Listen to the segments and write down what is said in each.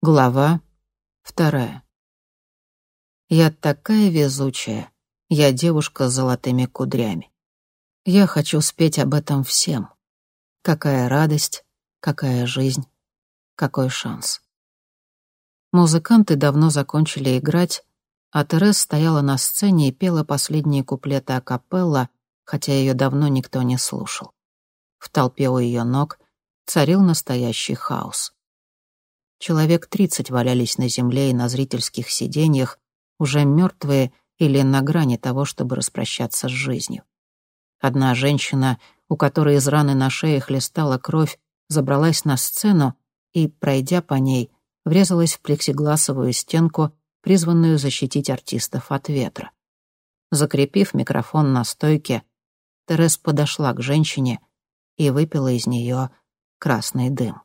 Глава вторая. Я такая везучая. Я девушка с золотыми кудрями. Я хочу спеть об этом всем. Какая радость, какая жизнь, какой шанс. Музыканты давно закончили играть, а Терес стояла на сцене и пела последние куплеты акапелла, хотя ее давно никто не слушал. В толпе у ее ног царил настоящий хаос. Человек тридцать валялись на земле и на зрительских сиденьях, уже мертвые или на грани того, чтобы распрощаться с жизнью. Одна женщина, у которой из раны на шее хлестала кровь, забралась на сцену и, пройдя по ней, врезалась в плексигласовую стенку, призванную защитить артистов от ветра. Закрепив микрофон на стойке, Терес подошла к женщине и выпила из нее красный дым.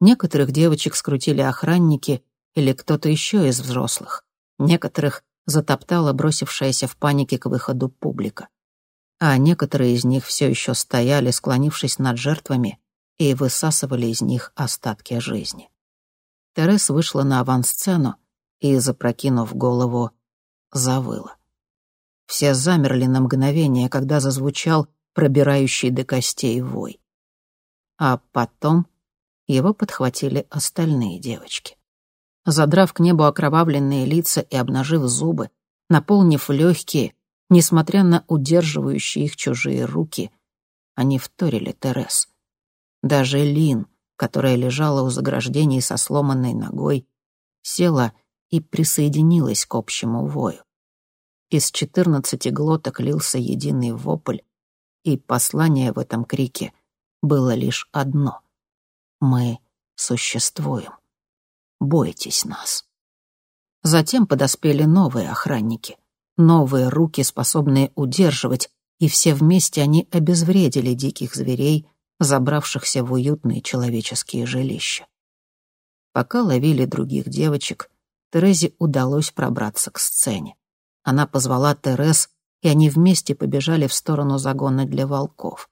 Некоторых девочек скрутили охранники или кто-то еще из взрослых. Некоторых затоптала бросившаяся в панике к выходу публика. А некоторые из них все еще стояли, склонившись над жертвами, и высасывали из них остатки жизни. Терес вышла на авансцену и, запрокинув голову, завыла. Все замерли на мгновение, когда зазвучал пробирающий до костей вой. А потом его подхватили остальные девочки. Задрав к небу окровавленные лица и обнажив зубы, наполнив легкие, несмотря на удерживающие их чужие руки, они вторили Терес. Даже Лин, которая лежала у заграждений со сломанной ногой, села и присоединилась к общему вою. Из четырнадцати глоток лился единый вопль, и послание в этом крике было лишь одно — мы существуем. Бойтесь нас. Затем подоспели новые охранники, новые руки, способные удерживать, и все вместе они обезвредили диких зверей, забравшихся в уютные человеческие жилища. Пока ловили других девочек, Терезе удалось пробраться к сцене. Она позвала Терез, и они вместе побежали в сторону загона для волков.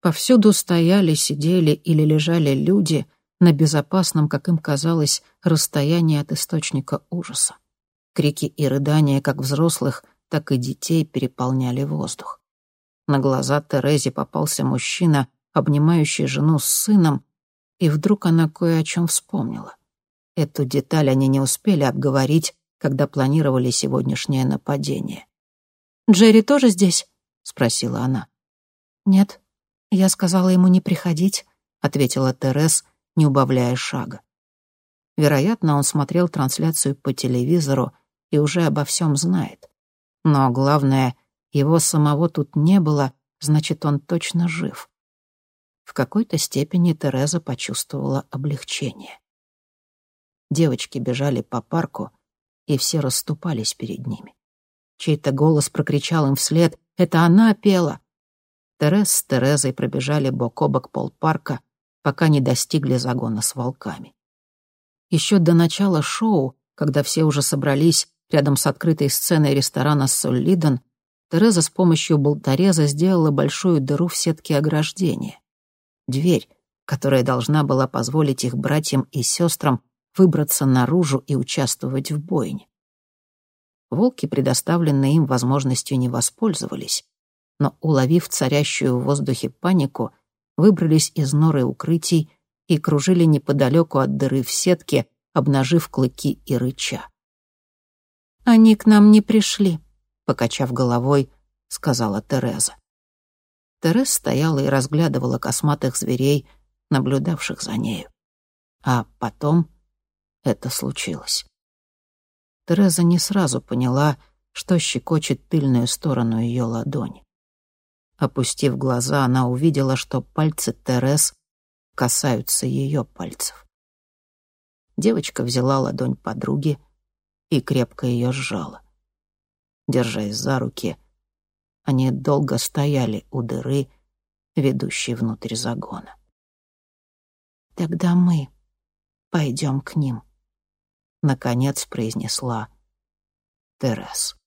Повсюду стояли, сидели или лежали люди на безопасном, как им казалось, расстоянии от источника ужаса. Крики и рыдания как взрослых, так и детей переполняли воздух. На глаза Терезе попался мужчина, обнимающий жену с сыном, и вдруг она кое о чем вспомнила. Эту деталь они не успели обговорить, когда планировали сегодняшнее нападение. «Джерри тоже здесь?» — спросила она. «Нет», «Я сказала ему не приходить», — ответила Терес, не убавляя шага. Вероятно, он смотрел трансляцию по телевизору и уже обо всем знает. Но главное, его самого тут не было, значит, он точно жив. В какой-то степени Тереза почувствовала облегчение. Девочки бежали по парку, и все расступались перед ними. Чей-то голос прокричал им вслед «Это она пела!» Терез с Терезой пробежали бок о бок полпарка, пока не достигли загона с волками. Еще до начала шоу, когда все уже собрались рядом с открытой сценой ресторана «Соллиден», Тереза с помощью болтореза сделала большую дыру в сетке ограждения. Дверь, которая должна была позволить их братьям и сестрам выбраться наружу и участвовать в бойне. Волки, предоставленные им возможностью, не воспользовались, но, уловив царящую в воздухе панику, выбрались из норы укрытий и кружили неподалеку от дыры в сетке, обнажив клыки и рыча. «Они к нам не пришли», — покачав головой, сказала Тереза. Тереза стояла и разглядывала косматых зверей, наблюдавших за нею. А потом это случилось. Тереза не сразу поняла, что щекочет тыльную сторону ее ладони. Опустив глаза, она увидела, что пальцы Терес касаются ее пальцев. Девочка взяла ладонь подруги и крепко ее сжала. Держась за руки, они долго стояли у дыры, ведущей внутрь загона. «Тогда мы пойдем к ним», — наконец произнесла Терес.